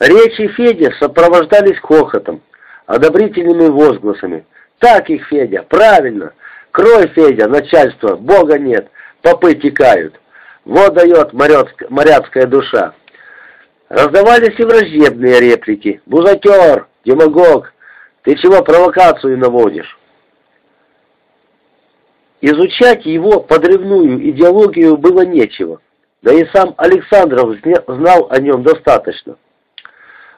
Речи Феди сопровождались хохотом, одобрительными возгласами. «Так их, Федя, правильно! Крой, Федя, начальство, Бога нет, попы текают! Вот дает моряцкая душа!» Раздавались и враждебные реплики. «Бузатер! Демагог! Ты чего провокацию наводишь?» Изучать его подрывную идеологию было нечего, да и сам Александров знал о нем достаточно.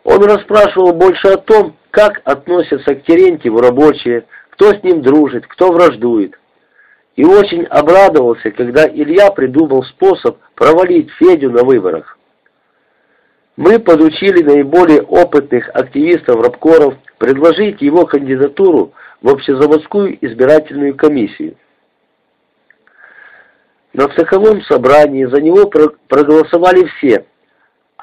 Он расспрашивал больше о том, как относятся к Терентьеву рабочие, кто с ним дружит, кто враждует. И очень обрадовался, когда Илья придумал способ провалить Федю на выборах. Мы подучили наиболее опытных активистов-рабкоров предложить его кандидатуру в общезаводскую избирательную комиссию. На цеховом собрании за него проголосовали все,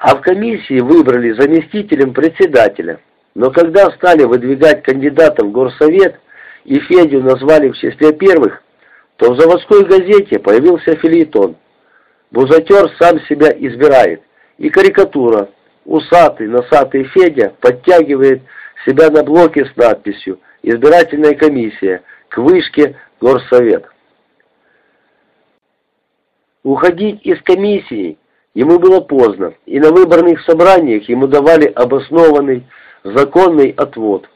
а в комиссии выбрали заместителем председателя. Но когда стали выдвигать кандидатов в горсовет и Федю назвали в числе первых, то в заводской газете появился филитон. Бузатер сам себя избирает. И карикатура. Усатый, носатый Федя подтягивает себя на блоке с надписью «Избирательная комиссия» к вышке горсовет. Уходить из комиссии ему было поздно, и на выборных собраниях ему давали обоснованный, законный отвод.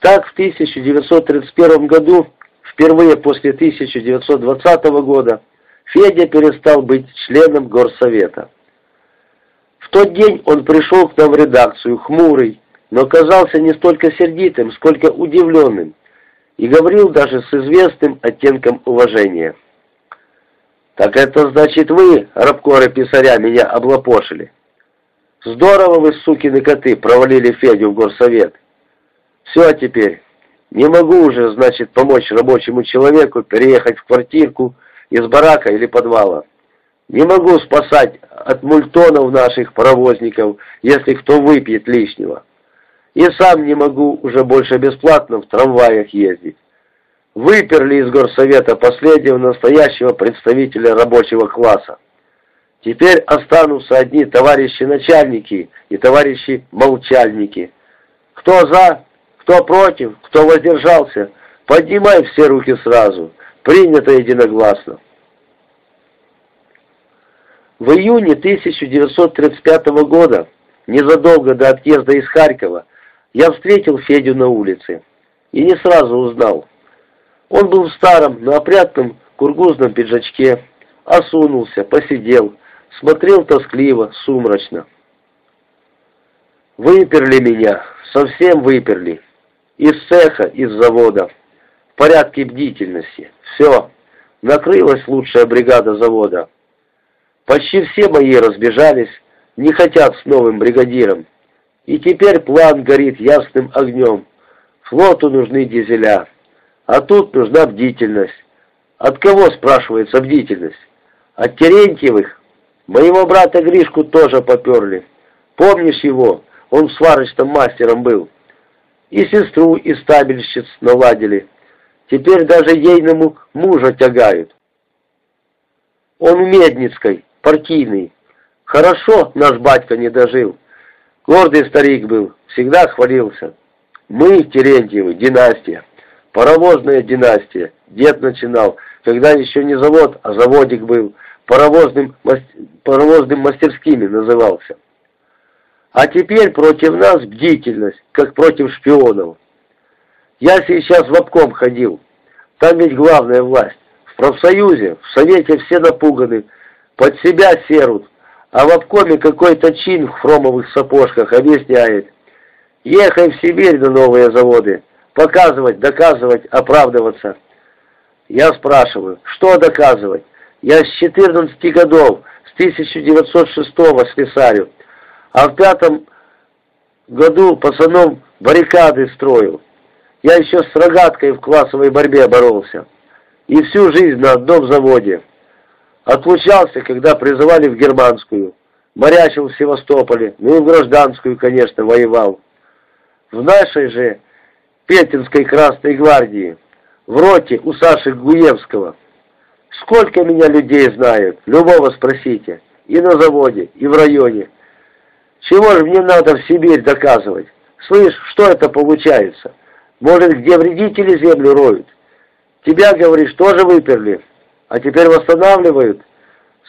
Так в 1931 году, впервые после 1920 года, Федя перестал быть членом горсовета. В тот день он пришел к нам в редакцию, хмурый, но казался не столько сердитым, сколько удивленным, и говорил даже с известным оттенком уважения. «Так это значит вы, рабкоры-писаря, меня облапошили?» «Здорово вы, сукины коты, провалили Федю в горсовет!» «Все теперь. Не могу уже, значит, помочь рабочему человеку переехать в квартирку из барака или подвала. Не могу спасать от мультонов наших паровозников, если кто выпьет лишнего. И сам не могу уже больше бесплатно в трамваях ездить. Выперли из горсовета последнего настоящего представителя рабочего класса. Теперь останутся одни товарищи начальники и товарищи молчальники. Кто за, кто против, кто воздержался, поднимай все руки сразу. Принято единогласно. В июне 1935 года, незадолго до отъезда из Харькова, я встретил Федю на улице и не сразу узнал. Он был в старом, но опрятном кургузном пиджачке, осунулся, посидел, смотрел тоскливо, сумрачно. Выперли меня, совсем выперли. Из цеха, из завода. В порядке бдительности. Все. Накрылась лучшая бригада завода. Почти все мои разбежались, не хотят с новым бригадиром. И теперь план горит ясным огнем. Флоту нужны дизеля. А тут нужна бдительность. От кого, спрашивается, бдительность? От Терентьевых? Моего брата Гришку тоже поперли. Помнишь его? Он сварочным мастером был. И сестру из стабельщиц наладили. Теперь даже ейному мужа тягают. Он в Медницкой, партийный. Хорошо наш батька не дожил. Гордый старик был, всегда хвалился. Мы, Терентьевы, династия. Паровозная династия. Дед начинал, когда еще не завод, а заводик был. Паровозным, паровозным мастерскими назывался. А теперь против нас бдительность, как против шпионов. Я сейчас в обком ходил. Там ведь главная власть. В профсоюзе, в совете все напуганы, под себя серут, а в обкоме какой-то чин в хромовых сапожках объясняет. Ехай в Сибирь на новые заводы. Показывать, доказывать, оправдываться. Я спрашиваю, что доказывать? Я с 14 годов, с 1906-го слесарю, а в пятом году пацаном баррикады строил. Я еще с рогаткой в классовой борьбе боролся. И всю жизнь на одном заводе. Отлучался, когда призывали в германскую. Морячил в Севастополе, ну и в гражданскую, конечно, воевал. В нашей же Петинской Красной Гвардии, в роте у Саши Гуевского. Сколько меня людей знают, любого спросите, и на заводе, и в районе. Чего же мне надо в Сибирь доказывать? Слышь, что это получается? Может, где вредители землю роют? Тебя, говоришь, тоже выперли, а теперь восстанавливают.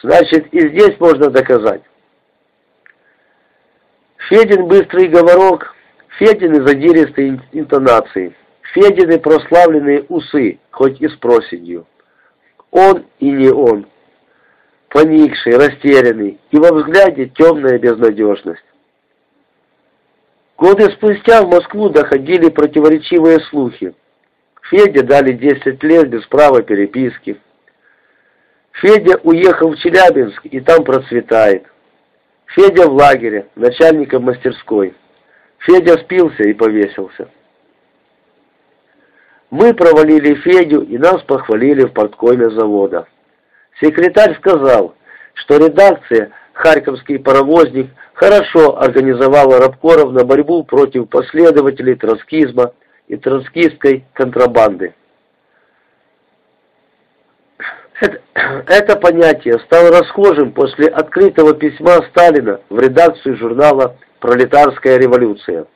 Значит, и здесь можно доказать. Федин быстрый говорок, Федины задиристые интонации, Федины прославленные усы, хоть и с проседью. Он и не он, поникший, растерянный, и во взгляде темная безнадежность. Годы спустя в Москву доходили противоречивые слухи. Феде дали 10 лет без права переписки. Федя уехал в Челябинск и там процветает. Федя в лагере, начальником мастерской. Федя спился и повесился. Мы провалили Федю и нас похвалили в порткоме завода. Секретарь сказал, что редакция «Харьковский паровозник» хорошо организовала рабкоров на борьбу против последователей троцкизма и троцкистской контрабанды. Это, это понятие стало расхожим после открытого письма Сталина в редакцию журнала «Пролетарская революция».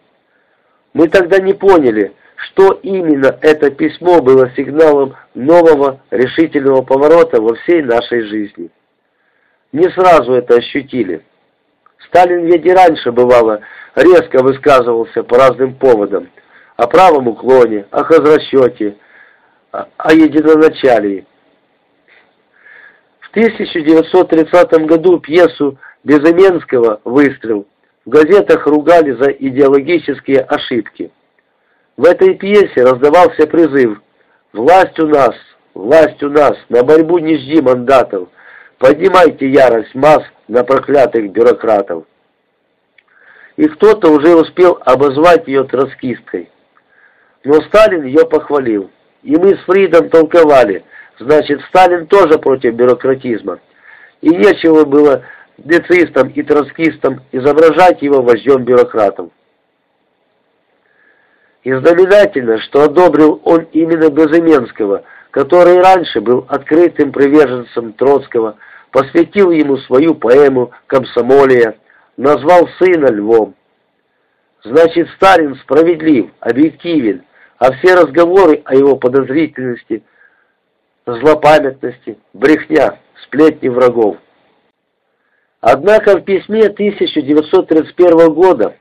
Мы тогда не поняли, что именно это письмо было сигналом нового решительного поворота во всей нашей жизни. Не сразу это ощутили. Сталин ведь и раньше, бывало, резко высказывался по разным поводам. О правом уклоне, о хозрасчете, о единоначалии. В 1930 году пьесу Безыменского «Выстрел» в газетах ругали за идеологические ошибки. В этой пьесе раздавался призыв «Власть у нас, власть у нас, на борьбу не жди мандатов, поднимайте ярость масс на проклятых бюрократов». И кто-то уже успел обозвать ее троцкисткой. Но Сталин ее похвалил, и мы с Фридом толковали, значит, Сталин тоже против бюрократизма, и нечего было децистам и троцкистам изображать его вождем бюрократов. И знаменательно, что одобрил он именно Безыменского, который раньше был открытым приверженцем Троцкого, посвятил ему свою поэму «Комсомолия», назвал сына львом. Значит, Сталин справедлив, объективен, а все разговоры о его подозрительности, злопамятности, брехня, сплетни врагов. Однако в письме 1931 года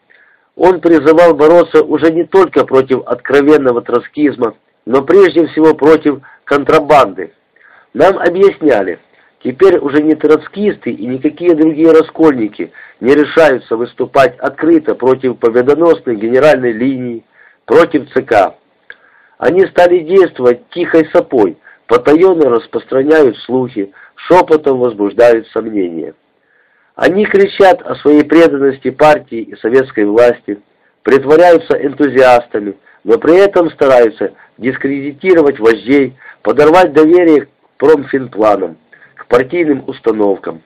он призывал бороться уже не только против откровенного троцкизма, но прежде всего против контрабанды. Нам объясняли, теперь уже не троцкисты и никакие другие раскольники не решаются выступать открыто против победоносной генеральной линии, против ЦК. Они стали действовать тихой сапой, потаенно распространяют слухи, шепотом возбуждают сомнения. Они кричат о своей преданности партии и советской власти, притворяются энтузиастами, но при этом стараются дискредитировать вождей, подорвать доверие к промфинпланам, к партийным установкам.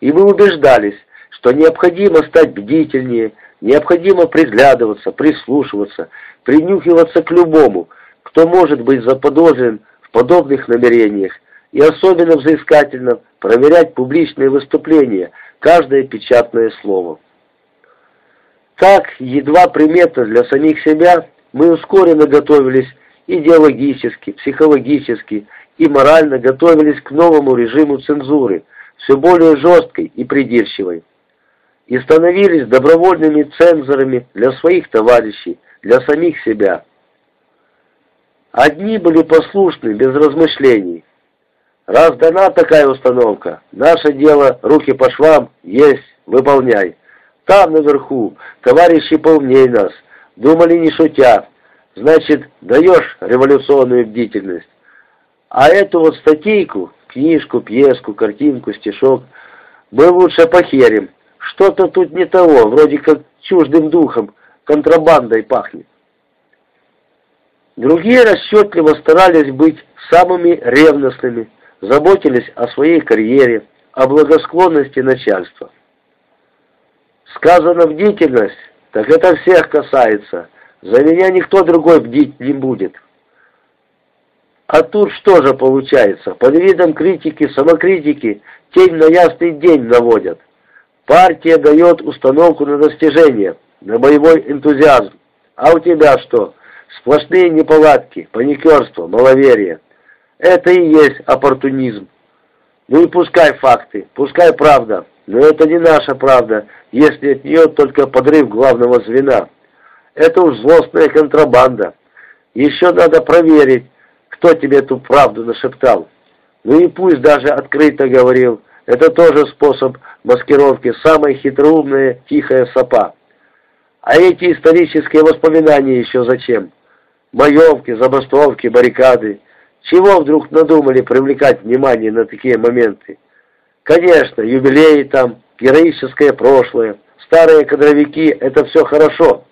И мы убеждались, что необходимо стать бдительнее, необходимо приглядываться, прислушиваться, принюхиваться к любому, кто может быть заподозрен в подобных намерениях, и особенно взыскательно проверять публичные выступления, каждое печатное слово. Так, едва приметно для самих себя, мы ускоренно готовились идеологически, психологически и морально готовились к новому режиму цензуры, все более жесткой и придирчивой. И становились добровольными цензорами для своих товарищей, для самих себя. Одни были послушны без размышлений, Раз дана такая установка, наше дело руки по швам, есть, выполняй. Там наверху, товарищи поумней нас, думали не шутя, значит, даешь революционную бдительность. А эту вот статейку, книжку, пьеску, картинку, стишок, мы лучше похерим. Что-то тут не того, вроде как чуждым духом, контрабандой пахнет. Другие расчетливо старались быть самыми ревностными, заботились о своей карьере, о благосклонности начальства. Сказано бдительность, так это всех касается. За меня никто другой бдить не будет. А тут что же получается? Под видом критики, самокритики тень на ясный день наводят. Партия дает установку на достижение, на боевой энтузиазм. А у тебя что? Сплошные неполадки, паникерство, маловерие. Это и есть оппортунизм. Ну и пускай факты, пускай правда, но это не наша правда, если от нее только подрыв главного звена. Это уж злостная контрабанда. Еще надо проверить, кто тебе эту правду нашептал. Ну и пусть даже открыто говорил, это тоже способ маскировки, самая хитроумная тихая сопа. А эти исторические воспоминания еще зачем? Боевки, забастовки, баррикады. Чего вдруг надумали привлекать внимание на такие моменты? Конечно, юбилеи там, героическое прошлое, старые кадровики — это все хорошо,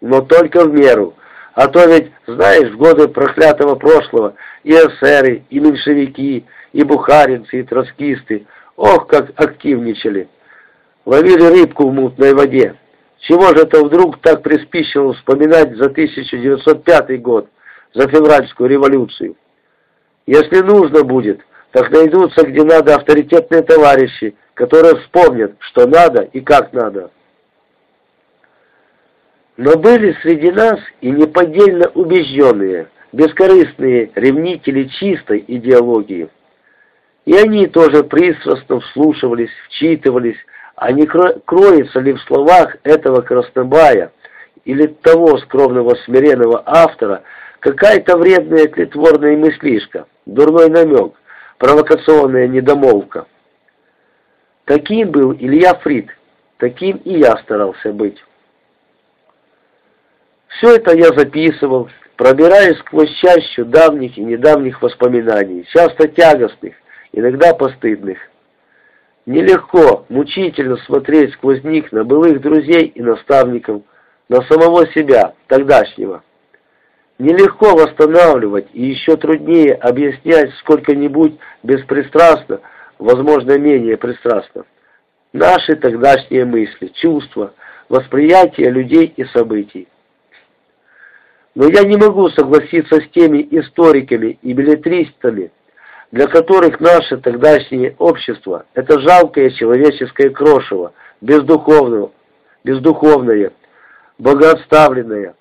но только в меру. А то ведь, знаешь, в годы проклятого прошлого и эсеры, и меньшевики, и бухаринцы, и троцкисты, ох, как активничали. Ловили рыбку в мутной воде. Чего же это вдруг так приспичило вспоминать за 1905 год, за февральскую революцию? Если нужно будет, так найдутся где надо авторитетные товарищи, которые вспомнят, что надо и как надо. Но были среди нас и неподдельно убежденные, бескорыстные ревнители чистой идеологии. И они тоже пристрастно вслушивались, вчитывались, а не кроется ли в словах этого краснобая или того скромного смиренного автора какая-то вредная клетворная мыслишка, дурной намек, провокационная недомолвка. Таким был Илья Фрид, таким и я старался быть. Все это я записывал, пробираясь сквозь чащу давних и недавних воспоминаний, часто тягостных, иногда постыдных. Нелегко, мучительно смотреть сквозь них на былых друзей и наставников, на самого себя, тогдашнего. Нелегко восстанавливать и еще труднее объяснять сколько-нибудь беспристрастно, возможно, менее пристрастно. Наши тогдашние мысли, чувства, восприятие людей и событий. Но я не могу согласиться с теми историками и билетристами, для которых наше тогдашнее общество – это жалкое человеческое крошево, бездуховное, бездуховное, богоотставленное,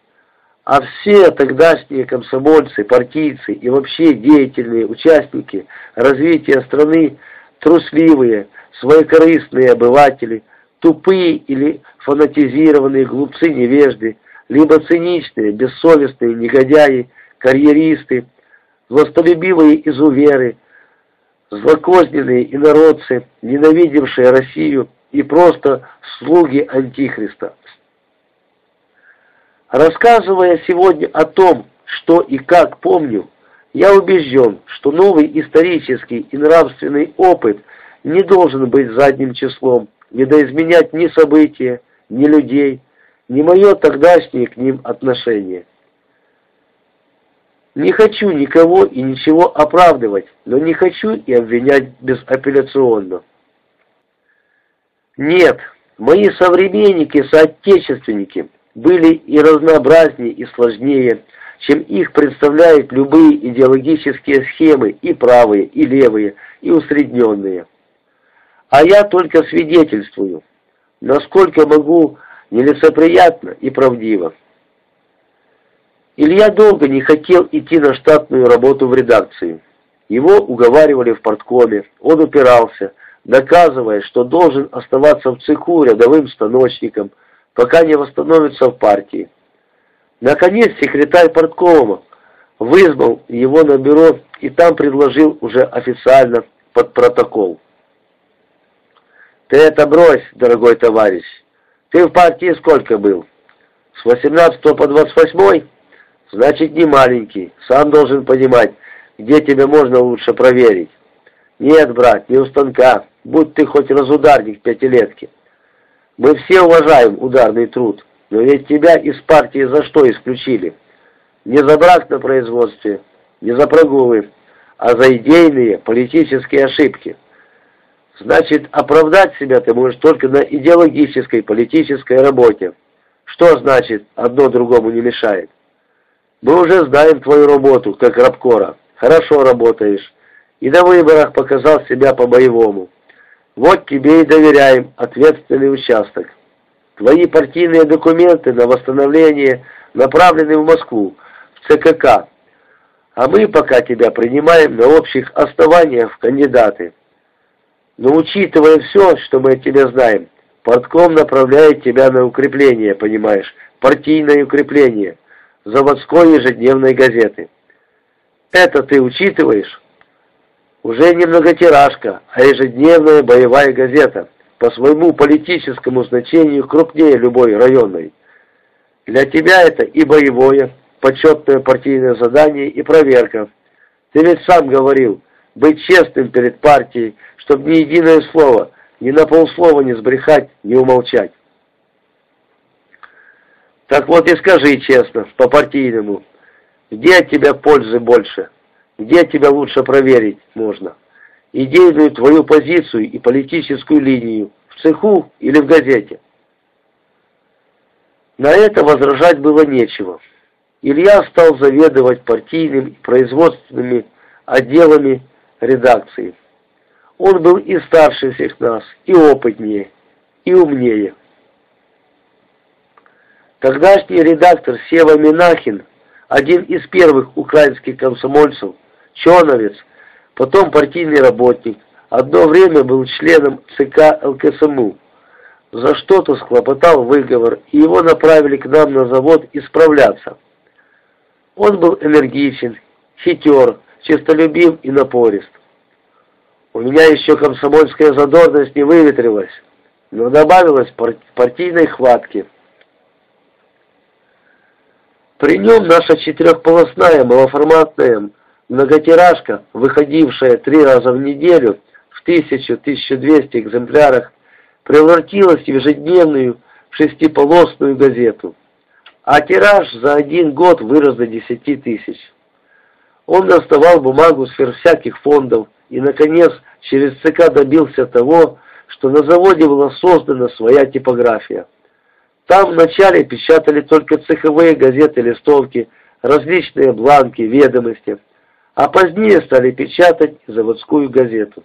а все тогдашние комсомольцы, партийцы и вообще деятельные участники развития страны трусливые, своекорыстные обыватели, тупые или фанатизированные глупцы-невежды, либо циничные, бессовестные негодяи, карьеристы, властолюбивые изуверы, злокозненные инородцы, ненавидевшие Россию и просто слуги Антихриста. Рассказывая сегодня о том, что и как помню, я убежден, что новый исторический и нравственный опыт не должен быть задним числом, видоизменять ни события, ни людей, ни мое тогдашнее к ним отношение. Не хочу никого и ничего оправдывать, но не хочу и обвинять безапелляционно. Нет, мои современники, соотечественники были и разнообразнее, и сложнее, чем их представляют любые идеологические схемы, и правые, и левые, и усредненные. А я только свидетельствую, насколько могу нелицеприятно и правдиво. Илья долго не хотел идти на штатную работу в редакции. Его уговаривали в порткоме, он упирался, доказывая, что должен оставаться в цеху рядовым станочником, пока не восстановится в партии. Наконец секретарь порткома вызвал его на бюро и там предложил уже официально под протокол. «Ты это брось, дорогой товарищ. Ты в партии сколько был? С 18 по 28? Значит, не маленький. Сам должен понимать, где тебя можно лучше проверить. Нет, брат, не у станка. Будь ты хоть разударник пятилетки. Мы все уважаем ударный труд, но ведь тебя из партии за что исключили? Не за брак на производстве, не за прогулы, а за идейные политические ошибки. Значит, оправдать себя ты можешь только на идеологической политической работе. Что значит «одно другому не мешает»? Мы уже знаем твою работу, как рабкора. Хорошо работаешь. И на выборах показал себя по-боевому. Вот тебе и доверяем ответственный участок. Твои партийные документы на восстановление направлены в Москву, в ЦКК, а мы пока тебя принимаем на общих основаниях в кандидаты. Но учитывая все, что мы о тебе знаем, портком направляет тебя на укрепление, понимаешь, партийное укрепление, заводской ежедневной газеты. Это ты учитываешь? Уже не многотиражка, а ежедневная боевая газета, по своему политическому значению крупнее любой районной. Для тебя это и боевое, почетное партийное задание, и проверка. Ты ведь сам говорил, быть честным перед партией, чтобы ни единое слово, ни на полслова не сбрехать, не умолчать. Так вот и скажи честно, по-партийному, где от тебя пользы больше, где тебя лучше проверить можно, идейную твою позицию и политическую линию, в цеху или в газете. На это возражать было нечего. Илья стал заведовать партийными и производственными отделами редакции. Он был и старше всех нас, и опытнее, и умнее. Тогдашний редактор Сева Минахин, один из первых украинских комсомольцев, чоновец, потом партийный работник, одно время был членом ЦК ЛКСМУ. За что-то схлопотал выговор, и его направили к нам на завод исправляться. Он был энергичен, хитер, честолюбив и напорист. У меня еще комсомольская задорность не выветрилась, но добавилась партийной хватки. При нем наша четырехполосная малоформатная многотиражка, выходившая три раза в неделю в тысячу-1200 экземплярах, превратилась в ежедневную шестиполосную газету, а тираж за один год вырос до десяти тысяч. Он доставал бумагу сверх всяких фондов и, наконец, через ЦК добился того, что на заводе была создана своя типография. Там вначале печатали только цеховые газеты, листовки, различные бланки, ведомости, а позднее стали печатать заводскую газету.